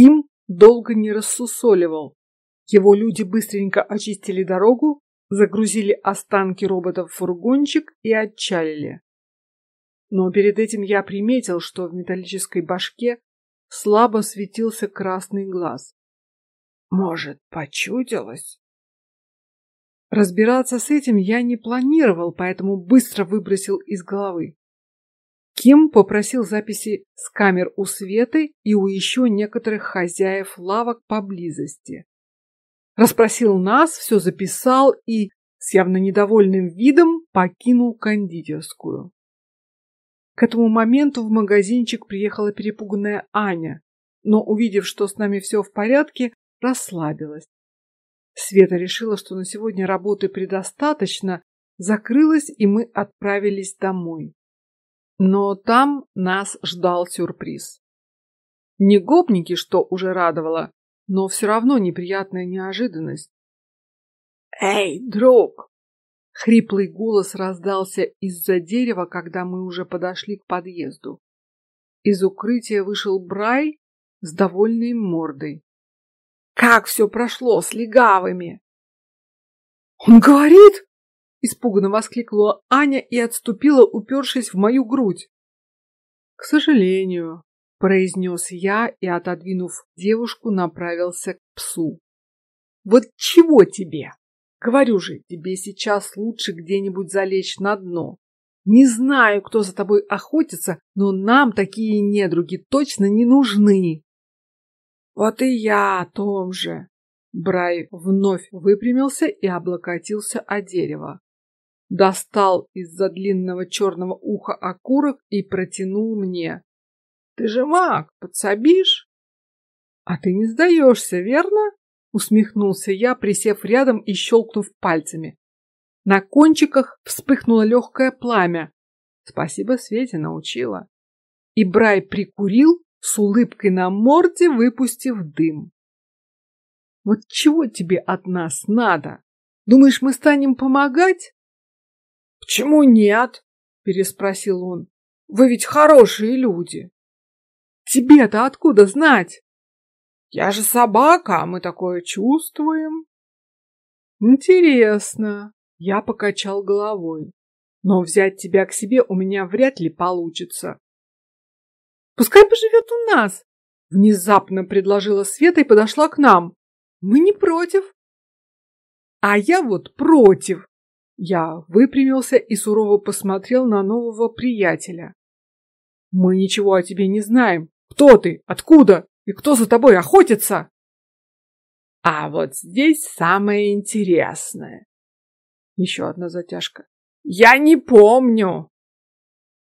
Ким долго не рассусоливал. Его люди быстренько очистили дорогу, загрузили останки роботов в фургончик и отчалили. Но перед этим я приметил, что в металлической башке слабо светился красный глаз. Может, почудилось? Разбираться с этим я не планировал, поэтому быстро выбросил из головы. Ким попросил записи с камер у Светы и у еще некоторых хозяев лавок поблизости. Расспросил нас, все записал и с явно недовольным видом покинул кондитерскую. К этому моменту в магазинчик приехала перепуганная Аня, но увидев, что с нами все в порядке, расслабилась. Света решила, что на сегодня работы предостаточно, закрылась, и мы отправились домой. Но там нас ждал сюрприз. Не гопники, что уже радовало, но все равно неприятная неожиданность. Эй, друг! Хриплый голос раздался из-за дерева, когда мы уже подошли к подъезду. Из укрытия вышел Брай с довольной мордой. Как все прошло с легавыми? Он говорит, Испуганно воскликнула Аня и отступила, упершись в мою грудь. К сожалению, произнес я и, отодвинув девушку, направился к псу. Вот чего тебе? Говорю же, тебе сейчас лучше где-нибудь залечь на дно. Не знаю, кто за тобой охотится, но нам такие недруги точно не нужны. Вот и я о том же. Брай вновь выпрямился и облокотился о дерево достал из-за длинного черного уха окурок и протянул мне. Ты же маг, подсобишь? А ты не сдаешься, верно? Усмехнулся я, присев рядом и щелкнув пальцами. На кончиках вспыхнуло легкое пламя. Спасибо, Свете научила. И Брай прикурил с улыбкой на морде, выпустив дым. Вот чего тебе от нас надо? Думаешь, мы станем помогать? Почему нет? переспросил он. Вы ведь хорошие люди. Тебе-то откуда знать? Я же собака, а мы такое чувствуем. Интересно. Я покачал головой. Но взять тебя к себе у меня вряд ли получится. Пускай поживет у нас. Внезапно предложила Света и подошла к нам. Мы не против. А я вот против. Я выпрямился и сурово посмотрел на нового приятеля. Мы ничего о тебе не знаем. Кто ты? Откуда? И кто за тобой охотится? А вот здесь самое интересное. Еще одна затяжка. Я не помню,